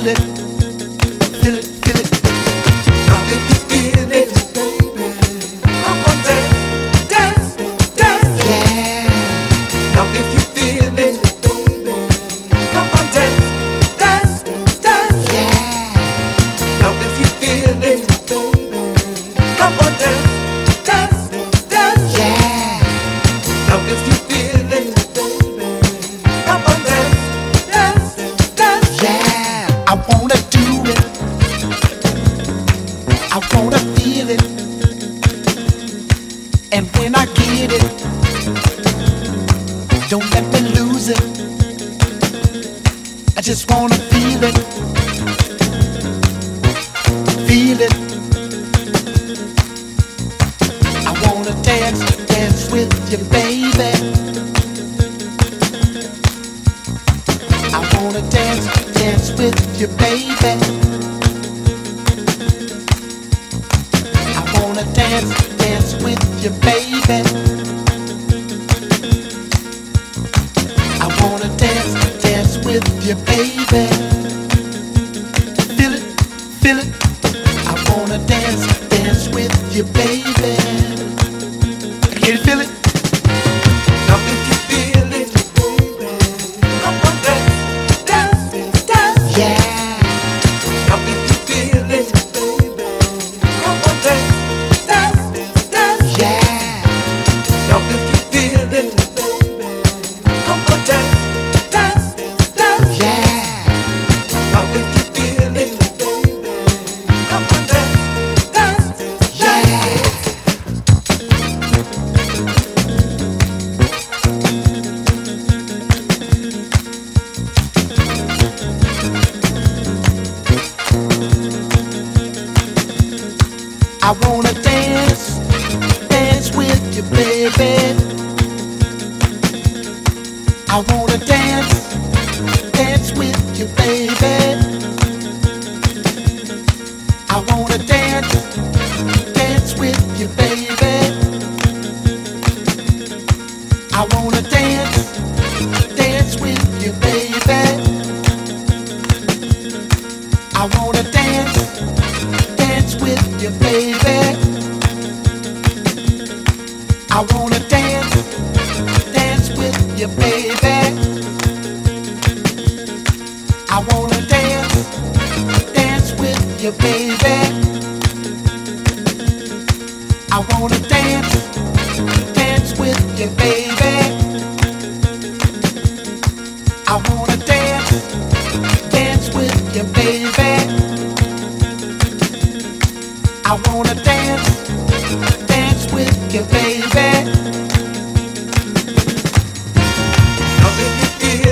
feel it. And when I get it, don't let me lose it. I just wanna feel it. Feel it. I wanna dance, dance with you, baby. I wanna dance, dance with you, baby. I wanna dance you, baby. I wanna dance, dance with you, baby. Feel it, feel it. I wanna dance, dance with you, baby. Can you feel it? I wanna dance, dance with you, baby. I wanna dance, dance with you, baby. baby. I wanna dance, dance with you, baby. I wanna dance, dance with you, baby. I wanna dance, dance with you, baby. I wanna dance, dance with you, baby.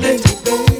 baby, baby.